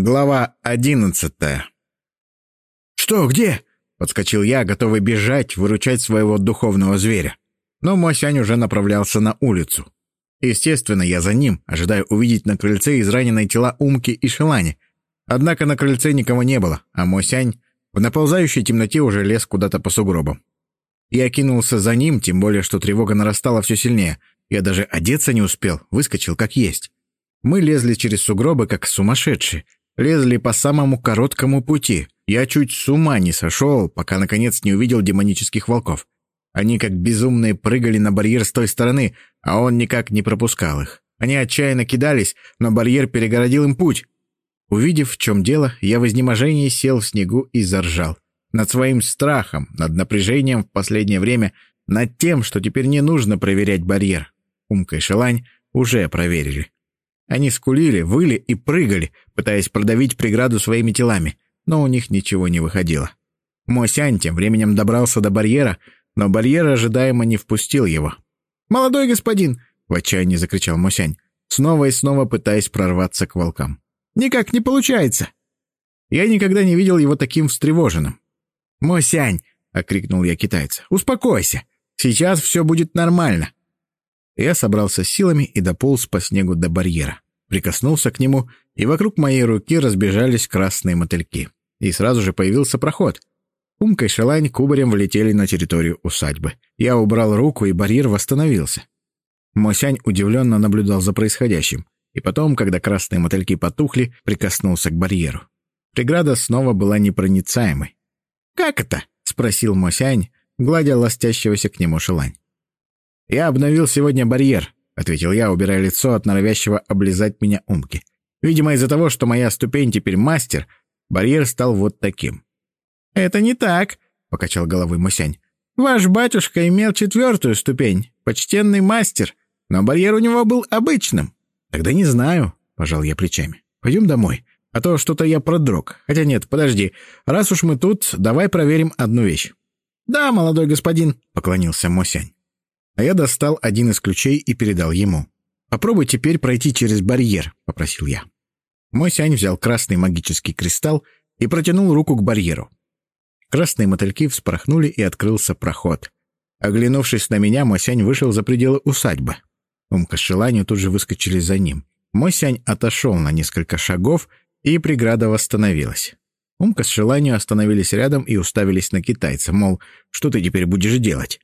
Глава одиннадцатая. «Что, где?» — подскочил я, готовый бежать, выручать своего духовного зверя. Но Мосянь уже направлялся на улицу. Естественно, я за ним, ожидая увидеть на крыльце израненные тела Умки и Шелани. Однако на крыльце никого не было, а Мосянь в наползающей темноте уже лез куда-то по сугробам. Я кинулся за ним, тем более, что тревога нарастала все сильнее. Я даже одеться не успел, выскочил как есть. Мы лезли через сугробы, как сумасшедшие — Лезли по самому короткому пути. Я чуть с ума не сошел, пока наконец не увидел демонических волков. Они как безумные прыгали на барьер с той стороны, а он никак не пропускал их. Они отчаянно кидались, но барьер перегородил им путь. Увидев, в чем дело, я в изнеможении сел в снегу и заржал. Над своим страхом, над напряжением в последнее время, над тем, что теперь не нужно проверять барьер. Умка и Шелань уже проверили. Они скулили, выли и прыгали, пытаясь продавить преграду своими телами, но у них ничего не выходило. Мосянь тем временем добрался до барьера, но барьер ожидаемо не впустил его. «Молодой господин!» — в отчаянии закричал Мосянь, снова и снова пытаясь прорваться к волкам. «Никак не получается!» Я никогда не видел его таким встревоженным. «Мосянь!» — окрикнул я китайца. «Успокойся! Сейчас все будет нормально!» Я собрался силами и дополз по снегу до барьера. Прикоснулся к нему, и вокруг моей руки разбежались красные мотыльки. И сразу же появился проход. Умка и Шелань кубарем влетели на территорию усадьбы. Я убрал руку, и барьер восстановился. Мосянь удивленно наблюдал за происходящим, и потом, когда красные мотыльки потухли, прикоснулся к барьеру. Преграда снова была непроницаемой. «Как это?» — спросил Мосянь, гладя ластящегося к нему Шелань. «Я обновил сегодня барьер», — ответил я, убирая лицо от норовящего облизать меня умки. «Видимо, из-за того, что моя ступень теперь мастер, барьер стал вот таким». «Это не так», — покачал головой Мусянь. «Ваш батюшка имел четвертую ступень, почтенный мастер, но барьер у него был обычным». «Тогда не знаю», — пожал я плечами. «Пойдем домой, а то что-то я продрог. Хотя нет, подожди, раз уж мы тут, давай проверим одну вещь». «Да, молодой господин», — поклонился Мосянь а я достал один из ключей и передал ему. «Попробуй теперь пройти через барьер», — попросил я. Мой сянь взял красный магический кристалл и протянул руку к барьеру. Красные мотыльки вспорхнули, и открылся проход. Оглянувшись на меня, Мосянь вышел за пределы усадьбы. Умка с Шеланью тут же выскочили за ним. Мосянь отошел на несколько шагов, и преграда восстановилась. Умка с Шеланью остановились рядом и уставились на китайца, мол, что ты теперь будешь делать?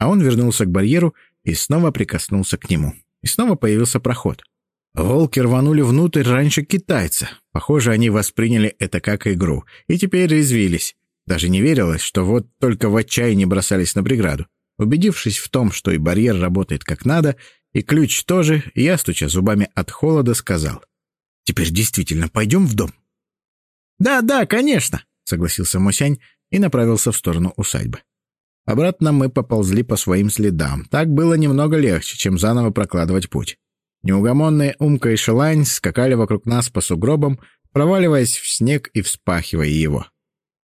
А он вернулся к барьеру и снова прикоснулся к нему. И снова появился проход. Волки рванули внутрь раньше китайца. Похоже, они восприняли это как игру. И теперь резвились. Даже не верилось, что вот только в отчаянии бросались на преграду. Убедившись в том, что и барьер работает как надо, и ключ тоже, я, стуча зубами от холода, сказал. «Теперь действительно пойдем в дом?» «Да, да, конечно», — согласился Мосянь и направился в сторону усадьбы. Обратно мы поползли по своим следам. Так было немного легче, чем заново прокладывать путь. Неугомонные Умка и Шелань скакали вокруг нас по сугробам, проваливаясь в снег и вспахивая его.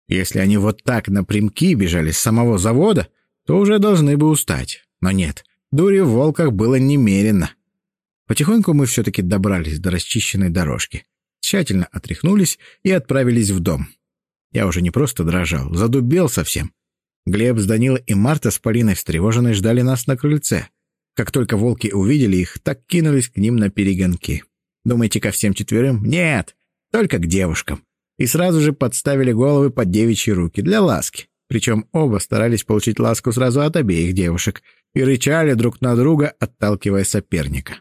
Если они вот так напрямки бежали с самого завода, то уже должны бы устать. Но нет, дури в волках было немерено. Потихоньку мы все-таки добрались до расчищенной дорожки. Тщательно отряхнулись и отправились в дом. Я уже не просто дрожал, задубел совсем. Глеб с Данилой и Марта с Полиной встревоженной ждали нас на крыльце. Как только волки увидели их, так кинулись к ним на перегонки. Думаете, ко всем четверым? Нет, только к девушкам. И сразу же подставили головы под девичьи руки для ласки. Причем оба старались получить ласку сразу от обеих девушек и рычали друг на друга, отталкивая соперника.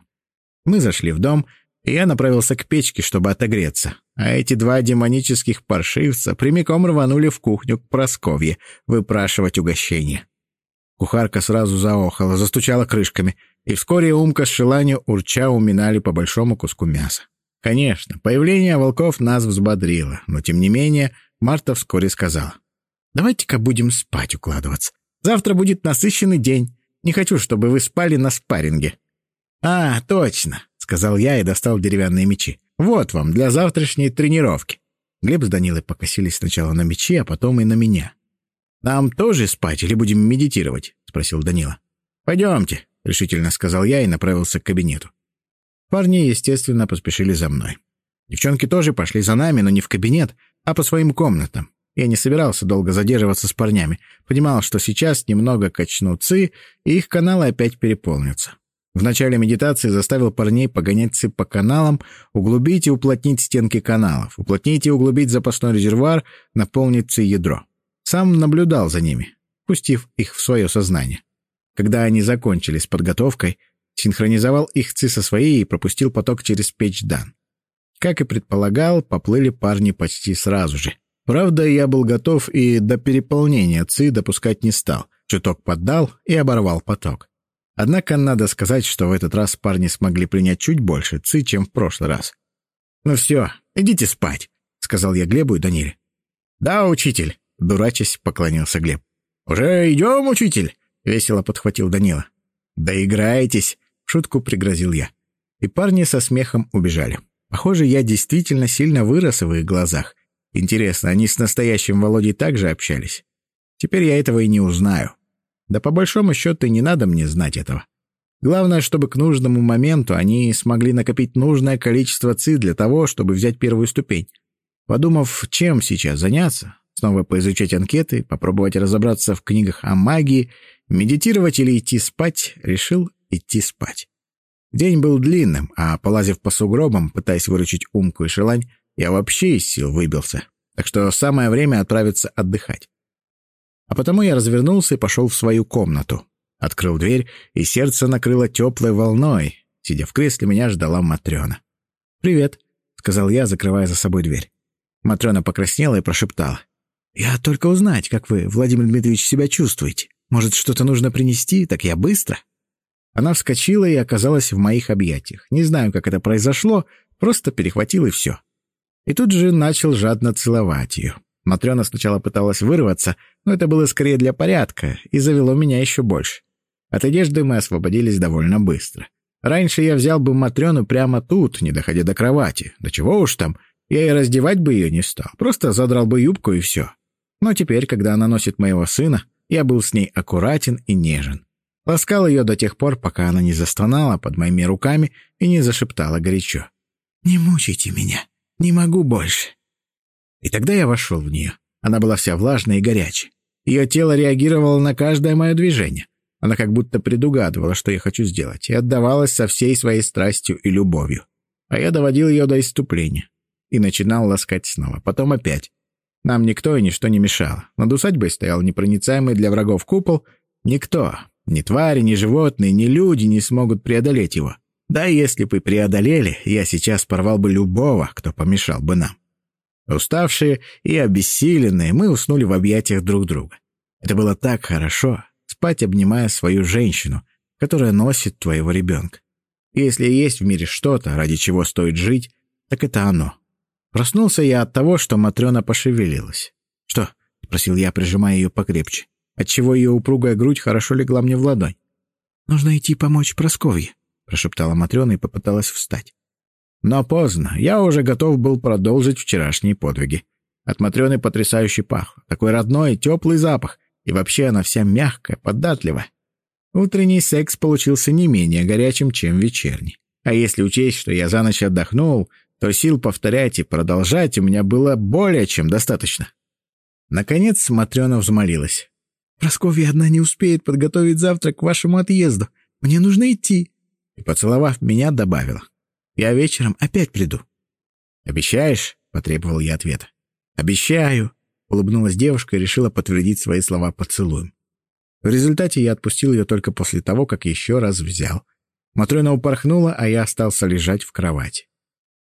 Мы зашли в дом, и я направился к печке, чтобы отогреться. А эти два демонических паршивца прямиком рванули в кухню к Просковье выпрашивать угощение. Кухарка сразу заохала, застучала крышками, и вскоре Умка с Шеланью урча уминали по большому куску мяса. Конечно, появление волков нас взбодрило, но тем не менее Марта вскоре сказала. «Давайте-ка будем спать укладываться. Завтра будет насыщенный день. Не хочу, чтобы вы спали на спарринге». «А, точно сказал я и достал деревянные мечи. «Вот вам, для завтрашней тренировки». Глеб с Данилой покосились сначала на мечи, а потом и на меня. «Нам тоже спать или будем медитировать?» — спросил Данила. «Пойдемте», — решительно сказал я и направился к кабинету. Парни, естественно, поспешили за мной. Девчонки тоже пошли за нами, но не в кабинет, а по своим комнатам. Я не собирался долго задерживаться с парнями. Понимал, что сейчас немного качну ци, и их каналы опять переполнятся. В начале медитации заставил парней погонять ци по каналам, углубить и уплотнить стенки каналов, уплотнить и углубить запасной резервуар, наполнить ядро. Сам наблюдал за ними, пустив их в свое сознание. Когда они закончили с подготовкой, синхронизовал их ци со своей и пропустил поток через печь дан. Как и предполагал, поплыли парни почти сразу же. Правда, я был готов и до переполнения ЦИ допускать не стал. Чуток поддал и оборвал поток. Однако надо сказать, что в этот раз парни смогли принять чуть больше ЦИ, чем в прошлый раз. «Ну все, идите спать», — сказал я Глебу и Даниле. «Да, учитель», — дурачась поклонился Глеб. «Уже идем, учитель?» — весело подхватил Данила. «Да играетесь», — шутку пригрозил я. И парни со смехом убежали. Похоже, я действительно сильно вырос в их глазах. Интересно, они с настоящим Володей также общались? Теперь я этого и не узнаю. Да по большому счету не надо мне знать этого. Главное, чтобы к нужному моменту они смогли накопить нужное количество ЦИ для того, чтобы взять первую ступень. Подумав, чем сейчас заняться, снова поизучать анкеты, попробовать разобраться в книгах о магии, медитировать или идти спать, решил идти спать. День был длинным, а, полазив по сугробам, пытаясь выручить Умку и Шелань, я вообще из сил выбился. Так что самое время отправиться отдыхать. А потому я развернулся и пошел в свою комнату. Открыл дверь, и сердце накрыло теплой волной. Сидя в кресле, меня ждала Матрена. «Привет», — сказал я, закрывая за собой дверь. Матрена покраснела и прошептала. «Я только узнать, как вы, Владимир Дмитриевич, себя чувствуете. Может, что-то нужно принести? Так я быстро». Она вскочила и оказалась в моих объятиях. Не знаю, как это произошло, просто перехватил и все. И тут же начал жадно целовать ее. Матрена сначала пыталась вырваться, но это было скорее для порядка и завело меня еще больше. От одежды мы освободились довольно быстро. Раньше я взял бы Матрёну прямо тут, не доходя до кровати. Да чего уж там, я и раздевать бы ее не стал, просто задрал бы юбку и все. Но теперь, когда она носит моего сына, я был с ней аккуратен и нежен. Ласкал ее до тех пор, пока она не застонала под моими руками и не зашептала горячо. «Не мучайте меня, не могу больше». И тогда я вошел в нее. Она была вся влажная и горячая. Ее тело реагировало на каждое мое движение. Она как будто предугадывала, что я хочу сделать, и отдавалась со всей своей страстью и любовью. А я доводил ее до иступления. И начинал ласкать снова, потом опять. Нам никто и ничто не мешало. Над усадьбой стоял непроницаемый для врагов купол. Никто, ни твари, ни животные, ни люди не смогут преодолеть его. Да если бы преодолели, я сейчас порвал бы любого, кто помешал бы нам. Уставшие и обессиленные, мы уснули в объятиях друг друга. Это было так хорошо, спать, обнимая свою женщину, которая носит твоего ребенка. если есть в мире что-то, ради чего стоит жить, так это оно. Проснулся я от того, что Матрена пошевелилась. «Что?» — спросил я, прижимая ее покрепче отчего ее упругая грудь хорошо легла мне в ладонь. «Нужно идти помочь Просковье», — прошептала Матрена и попыталась встать. Но поздно, я уже готов был продолжить вчерашние подвиги. От Матрены потрясающий пах, такой родной, теплый запах, и вообще она вся мягкая, податливая. Утренний секс получился не менее горячим, чем вечерний. А если учесть, что я за ночь отдохнул, то сил повторять и продолжать у меня было более чем достаточно. Наконец Матрена взмолилась. Просковья одна не успеет подготовить завтрак к вашему отъезду. Мне нужно идти». И, поцеловав меня, добавила. «Я вечером опять приду». «Обещаешь?» — потребовал я ответа. «Обещаю», — улыбнулась девушка и решила подтвердить свои слова поцелуем. В результате я отпустил ее только после того, как еще раз взял. Матрена упорхнула, а я остался лежать в кровати.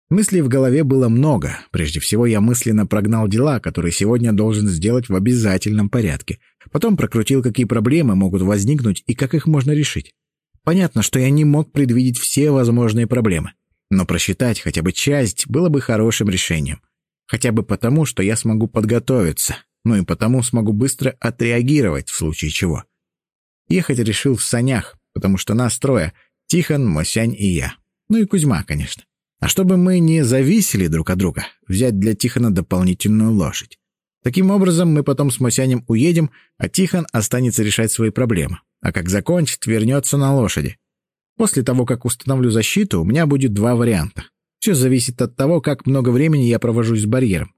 Мыслей в голове было много. Прежде всего, я мысленно прогнал дела, которые сегодня должен сделать в обязательном порядке. Потом прокрутил, какие проблемы могут возникнуть и как их можно решить. Понятно, что я не мог предвидеть все возможные проблемы. Но просчитать хотя бы часть было бы хорошим решением. Хотя бы потому, что я смогу подготовиться. Ну и потому смогу быстро отреагировать в случае чего. Ехать решил в санях, потому что нас трое — Тихон, Мосянь и я. Ну и Кузьма, конечно. А чтобы мы не зависели друг от друга, взять для Тихона дополнительную лошадь. Таким образом, мы потом с Мосянем уедем, а Тихон останется решать свои проблемы. А как закончит, вернется на лошади. После того, как установлю защиту, у меня будет два варианта. Все зависит от того, как много времени я провожу с барьером.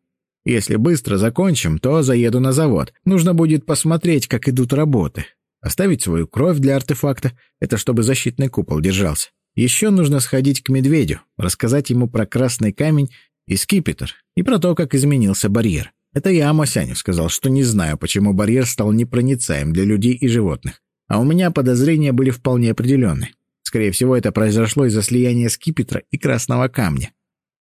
Если быстро закончим, то заеду на завод. Нужно будет посмотреть, как идут работы. Оставить свою кровь для артефакта — это чтобы защитный купол держался. Еще нужно сходить к медведю, рассказать ему про красный камень и скипетр, и про то, как изменился барьер. Это я Амосяню сказал, что не знаю, почему барьер стал непроницаем для людей и животных. А у меня подозрения были вполне определенны. Скорее всего, это произошло из-за слияния скипетра и красного камня.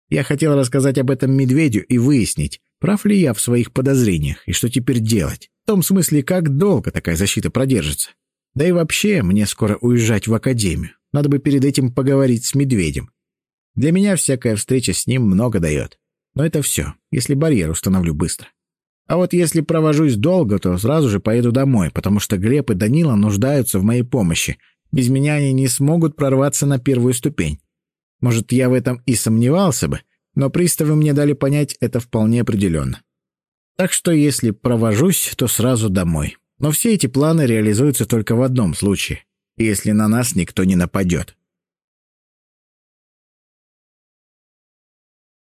Я хотел рассказать об этом медведю и выяснить, прав ли я в своих подозрениях и что теперь делать. В том смысле, как долго такая защита продержится. Да и вообще, мне скоро уезжать в академию. Надо бы перед этим поговорить с медведем. Для меня всякая встреча с ним много дает. Но это все, если барьер установлю быстро. А вот если провожусь долго, то сразу же поеду домой, потому что Глеб и Данила нуждаются в моей помощи. Без меня они не смогут прорваться на первую ступень. Может, я в этом и сомневался бы, но приставы мне дали понять это вполне определенно. Так что если провожусь, то сразу домой. Но все эти планы реализуются только в одном случае, если на нас никто не нападет.